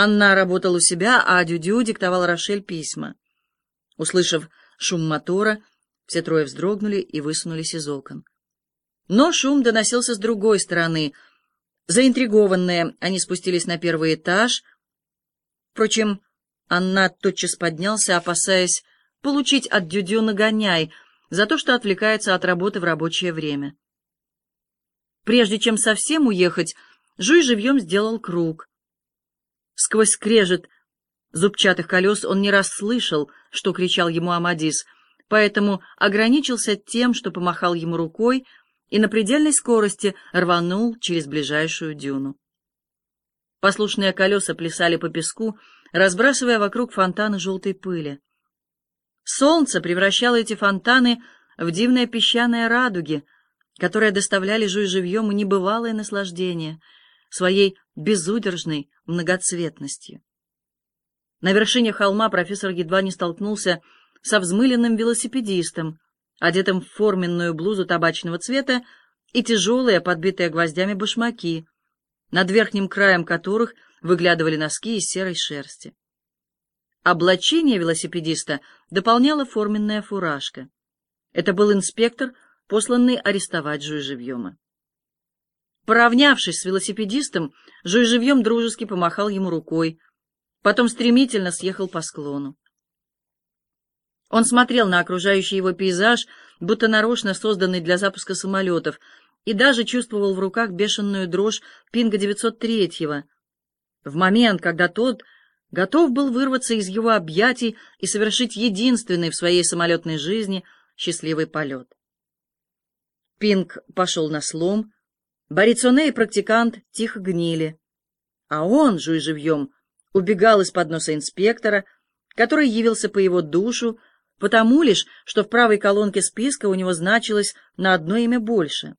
Анна работала у себя, а Дюдю диктовал Рошель письма. Услышав шум мотора, все трое вздрогнули и высунулись из окон. Но шум доносился с другой стороны. Заинтригованные, они спустились на первый этаж. Впрочем, Анна тотчас поднялся, опасаясь получить от Дюдю нагоняй за то, что отвлекается от работы в рабочее время. Прежде чем совсем уехать, Жуй живьем сделал круг. Сквозь скрежет зубчатых колес он не раз слышал, что кричал ему Амадис, поэтому ограничился тем, что помахал ему рукой и на предельной скорости рванул через ближайшую дюну. Послушные колеса плясали по песку, разбрасывая вокруг фонтаны желтой пыли. Солнце превращало эти фонтаны в дивные песчаные радуги, которые доставляли Жуй живьем небывалое наслаждение — своей безудержной многоцветностью. На вершине холма профессор едва не столкнулся со взмыленным велосипедистом, одетым в форменную блузу табачного цвета и тяжелые, подбитые гвоздями башмаки, над верхним краем которых выглядывали носки из серой шерсти. Облачение велосипедиста дополняла форменная фуражка. Это был инспектор, посланный арестовать Жуй-Живьема. Поравнявшись с велосипедистом, Жуй живьем дружески помахал ему рукой, потом стремительно съехал по склону. Он смотрел на окружающий его пейзаж, будто нарочно созданный для запуска самолетов, и даже чувствовал в руках бешеную дрожь Пинга 903-го. В момент, когда тот готов был вырваться из его объятий и совершить единственный в своей самолетной жизни счастливый полет. Пинг пошел на слом, Борицоне и практикант тихо гнили, а он, жуй живьем, убегал из-под носа инспектора, который явился по его душу, потому лишь, что в правой колонке списка у него значилось на одно имя больше,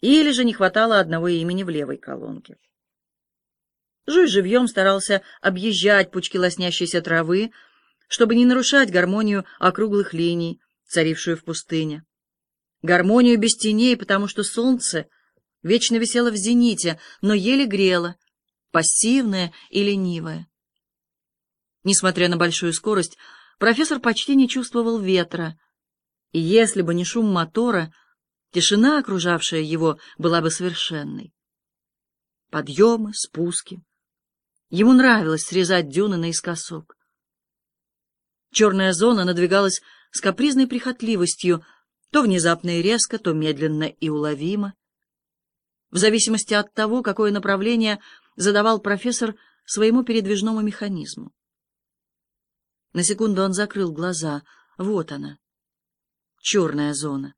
или же не хватало одного имени в левой колонке. Жуй живьем старался объезжать пучки лоснящейся травы, чтобы не нарушать гармонию округлых линий, царившую в пустыне. Гармонию без теней, потому что солнце вечно висела в зените, но еле грела, пассивная и ленивая. Несмотря на большую скорость, профессор почти не чувствовал ветра, и если бы не шум мотора, тишина, окружавшая его, была бы совершенной. Подъемы, спуски. Ему нравилось срезать дюны наискосок. Черная зона надвигалась с капризной прихотливостью, то внезапно и резко, то медленно и уловимо в зависимости от того, какое направление задавал профессор своему передвижному механизму. На секунду он закрыл глаза. Вот она, черная зона.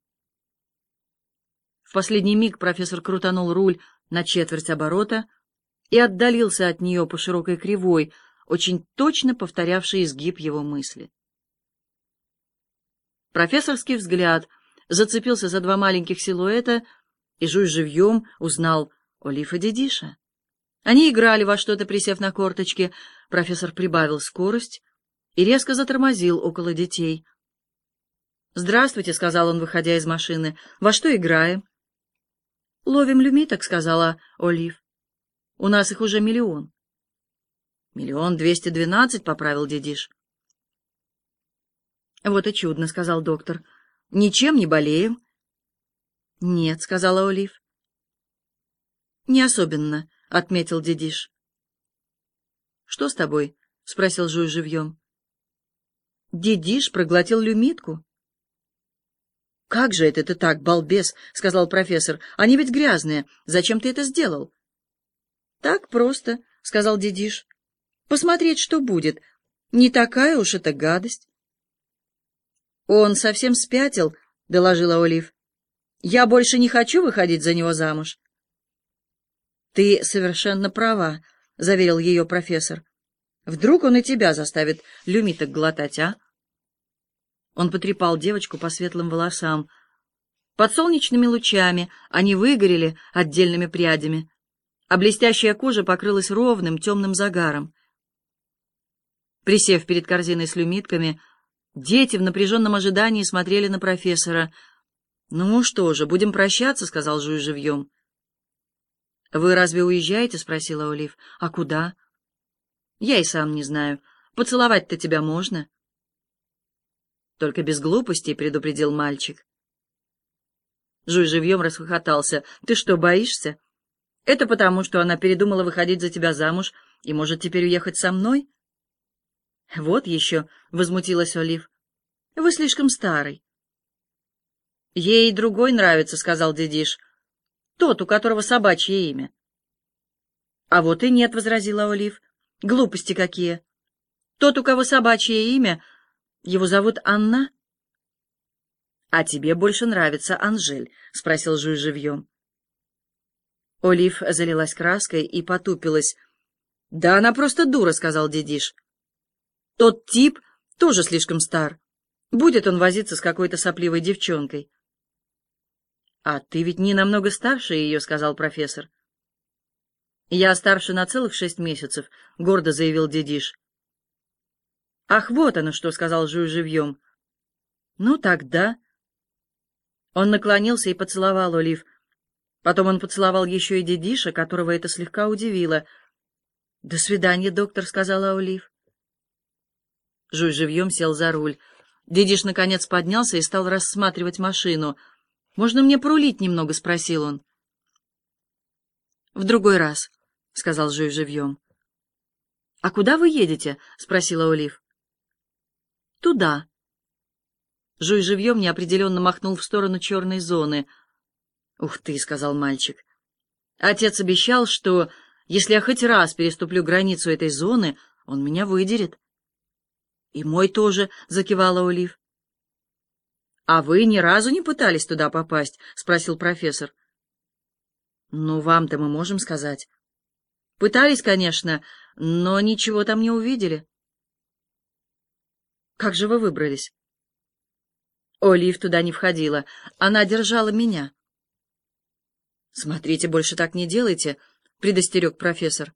В последний миг профессор крутанул руль на четверть оборота и отдалился от нее по широкой кривой, очень точно повторявшей изгиб его мысли. Профессорский взгляд зацепился за два маленьких силуэта — и Жуй живьем узнал Олифа Дедиша. Они играли во что-то, присев на корточки. Профессор прибавил скорость и резко затормозил около детей. «Здравствуйте», — сказал он, выходя из машины. «Во что играем?» «Ловим люмиток», — сказала Олив. «У нас их уже миллион». «Миллион двести двенадцать», — поправил Дедиш. «Вот и чудно», — сказал доктор. «Ничем не болеем, «Нет», — сказала Олив. «Не особенно», — отметил Дедиш. «Что с тобой?» — спросил Жуй живьем. Дедиш проглотил люмитку. «Как же это ты так, балбес?» — сказал профессор. «Они ведь грязные. Зачем ты это сделал?» «Так просто», — сказал Дедиш. «Посмотреть, что будет. Не такая уж это гадость». «Он совсем спятил», — доложила Олив. Я больше не хочу выходить за него замуж. Ты совершенно права, заверил ее профессор. Вдруг он и тебя заставит люмиток глотать, а? Он потрепал девочку по светлым волосам. Под солнечными лучами они выгорели отдельными прядями, а блестящая кожа покрылась ровным темным загаром. Присев перед корзиной с люмитками, дети в напряженном ожидании смотрели на профессора — «Ну что же, будем прощаться», — сказал Жуй живьем. «Вы разве уезжаете?» — спросила Олив. «А куда?» Я и сам не знаю. Поцеловать-то тебя можно?» «Только без глупостей», — предупредил мальчик. Жуй живьем расхохотался. «Ты что, боишься? Это потому, что она передумала выходить за тебя замуж и может теперь уехать со мной?» «Вот еще», — возмутилась Олив. «Вы слишком старый». «Ей другой нравится», — сказал дедиш. «Тот, у которого собачье имя». «А вот и нет», — возразила Олив. «Глупости какие! Тот, у кого собачье имя, его зовут Анна?» «А тебе больше нравится Анжель?» — спросил Жуй живьем. Олив залилась краской и потупилась. «Да она просто дура», — сказал дедиш. «Тот тип тоже слишком стар. Будет он возиться с какой-то сопливой девчонкой». «А ты ведь не намного старше ее», — сказал профессор. «Я старше на целых шесть месяцев», — гордо заявил дедиш. «Ах, вот оно что», — сказал Жуй живьем. «Ну, тогда...» Он наклонился и поцеловал Олив. Потом он поцеловал еще и дедиша, которого это слегка удивило. «До свидания, доктор», — сказала Олив. Жуй живьем сел за руль. Дедиш наконец поднялся и стал рассматривать машину. «Можно мне порулить немного?» — спросил он. «В другой раз», — сказал Жуй живьем. «А куда вы едете?» — спросила Олив. «Туда». Жуй живьем неопределенно махнул в сторону черной зоны. «Ух ты!» — сказал мальчик. «Отец обещал, что, если я хоть раз переступлю границу этой зоны, он меня выдерет». «И мой тоже», — закивала Олив. «А вы ни разу не пытались туда попасть?» — спросил профессор. «Ну, вам-то мы можем сказать». «Пытались, конечно, но ничего там не увидели». «Как же вы выбрались?» Олив туда не входила. Она держала меня. «Смотрите, больше так не делайте», — предостерег профессор.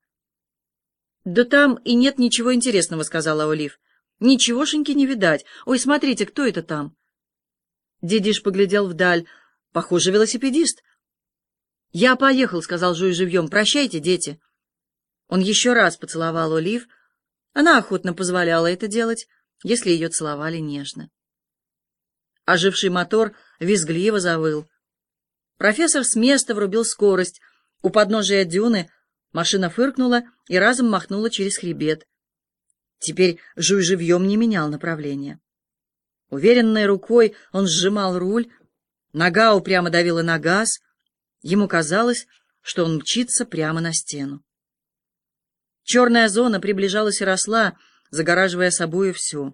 «Да там и нет ничего интересного», — сказала Олив. «Ничегошеньки не видать. Ой, смотрите, кто это там?» Дедиш поглядел вдаль. «Похоже, велосипедист». «Я поехал», — сказал Жуй живьем. «Прощайте, дети». Он еще раз поцеловал Олив. Она охотно позволяла это делать, если ее целовали нежно. Оживший мотор визгливо завыл. Профессор с места врубил скорость. У подножия дюны машина фыркнула и разом махнула через хребет. Теперь Жуй живьем не менял направления. Уверенной рукой он сжимал руль, нога упрямо давила на газ. Ему казалось, что он мчится прямо на стену. Черная зона приближалась и росла, загораживая собою все.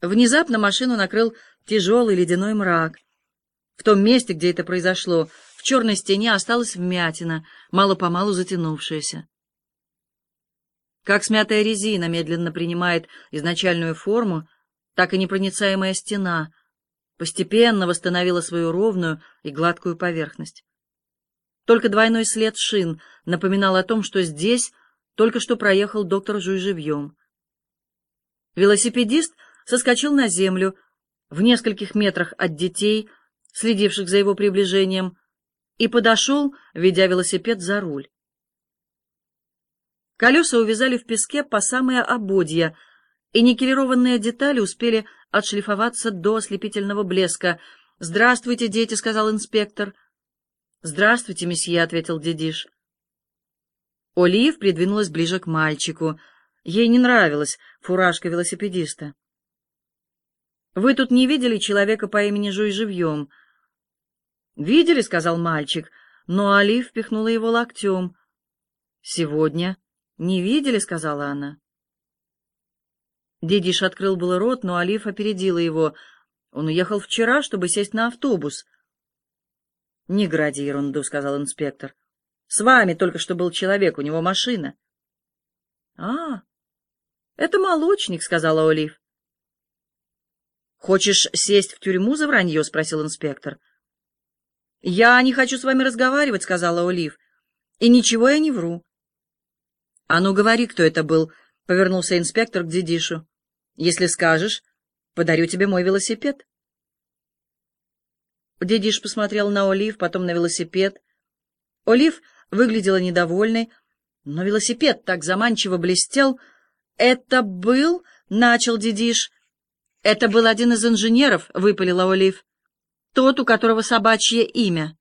Внезапно машину накрыл тяжелый ледяной мрак. В том месте, где это произошло, в черной стене осталась вмятина, мало-помалу затянувшаяся. Как смятая резина медленно принимает изначальную форму, так и непроницаемая стена постепенно восстановила свою ровную и гладкую поверхность. Только двойной след шин напоминал о том, что здесь только что проехал доктор Жуй живьем. Велосипедист — соскочил на землю в нескольких метрах от детей, следивших за его приближением, и подошел, ведя велосипед за руль. Колеса увязали в песке по самые ободья, и никелированные детали успели отшлифоваться до ослепительного блеска. «Здравствуйте, дети», — сказал инспектор. «Здравствуйте, месье», — ответил дедиш. Олив придвинулась ближе к мальчику. Ей не нравилась фуражка велосипедиста. Вы тут не видели человека по имени Жуй живьем? Видели, сказал мальчик, но Али впихнула его локтем. Сегодня не видели, сказала она. Дедиш открыл было рот, но Алиф опередила его. Он уехал вчера, чтобы сесть на автобус. «Не гради ерунду», — сказал инспектор. «С вами только что был человек, у него машина». «А, это молочник», — сказала Олив. «Хочешь сесть в тюрьму за вранье?» — спросил инспектор. «Я не хочу с вами разговаривать», — сказала Олив. «И ничего я не вру». «А ну, говори, кто это был», — повернулся инспектор к Дедишу. «Если скажешь, подарю тебе мой велосипед». Дедиш посмотрел на Олив, потом на велосипед. Олив выглядела недовольной, Но велосипед так заманчиво блестел. «Это был...» — начал Дидиш. «Это был один из инженеров», — выпалила Олив. «Тот, у которого собачье имя».